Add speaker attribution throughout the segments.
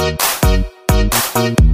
Speaker 1: Thank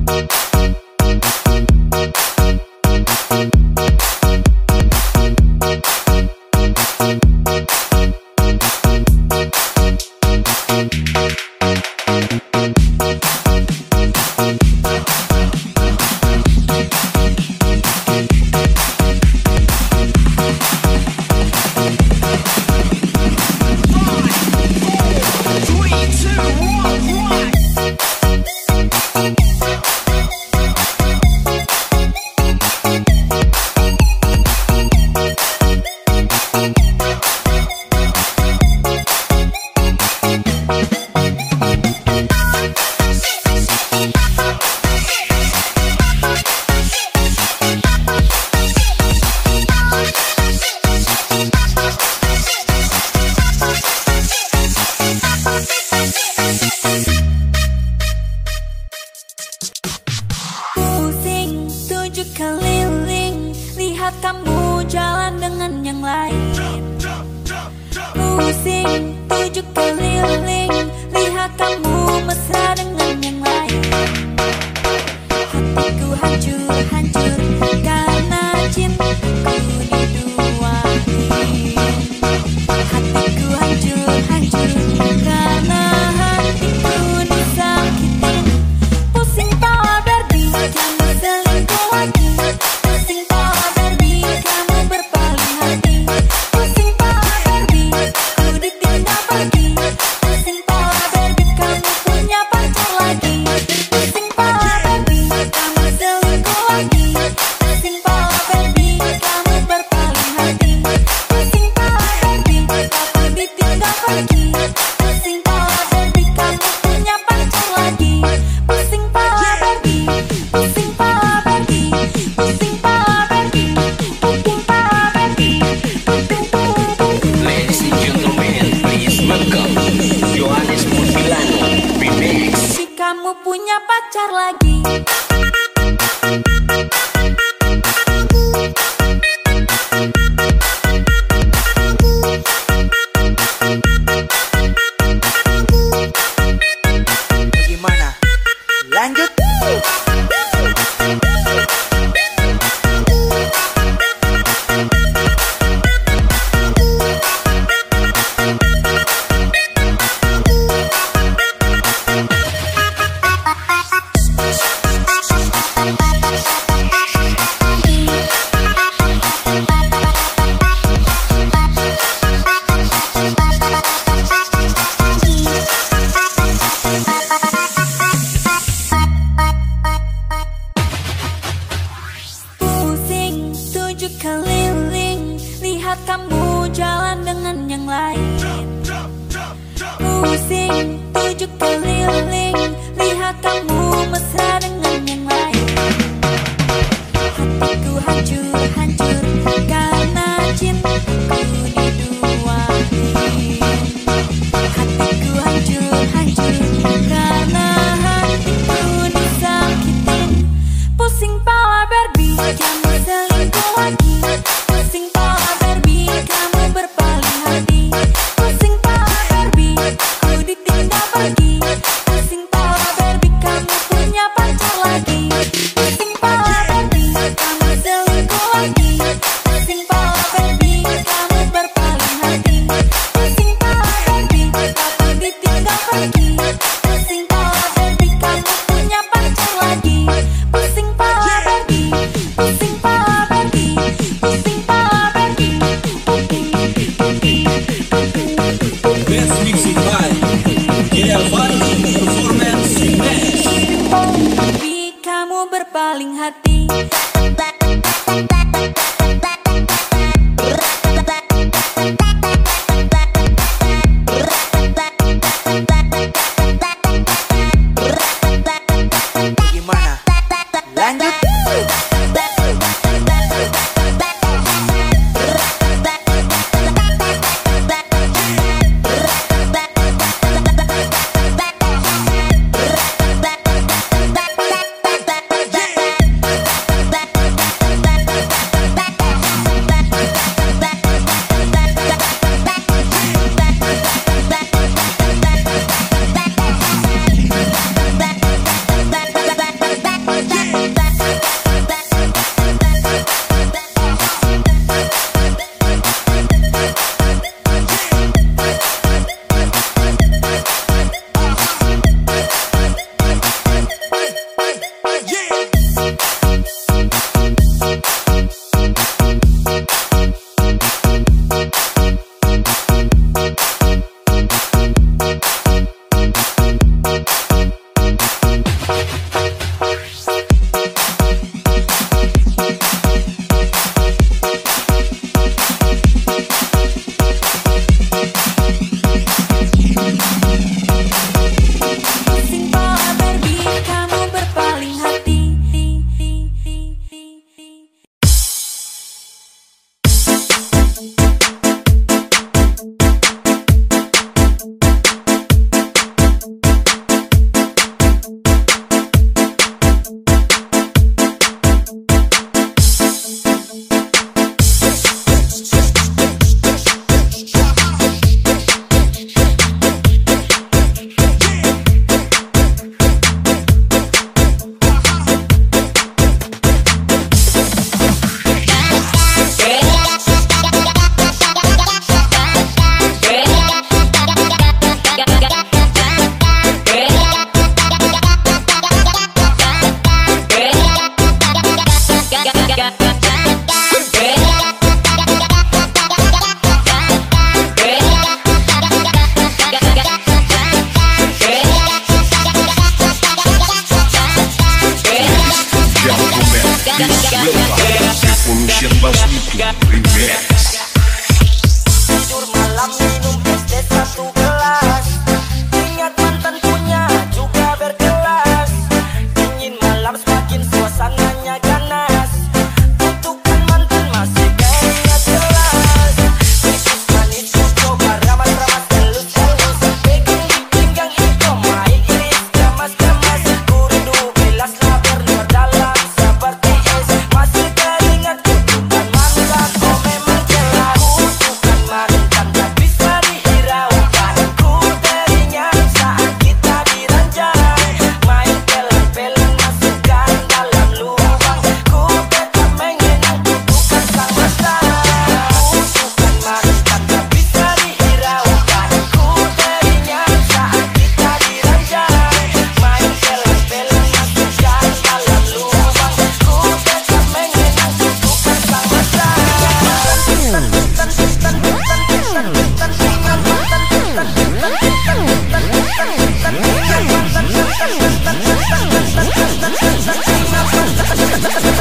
Speaker 1: you came Aquí. berkeliling Lihat kamu jalan dengan yang lain. Pusing tujuh keliling. paling hati.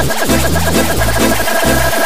Speaker 2: ハハハハ!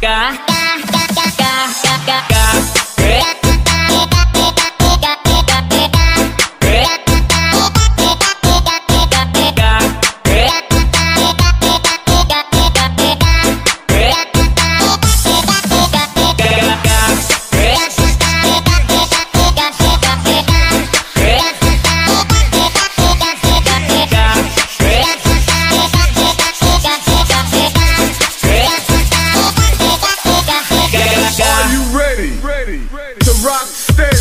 Speaker 1: Ga. Ga.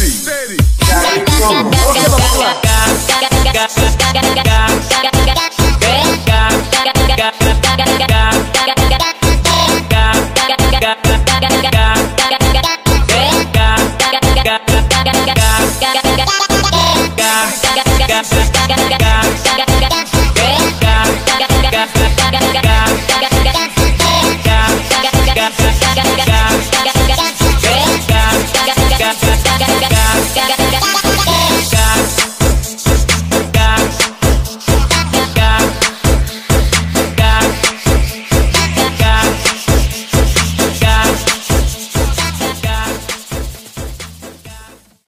Speaker 3: Steady? Steady.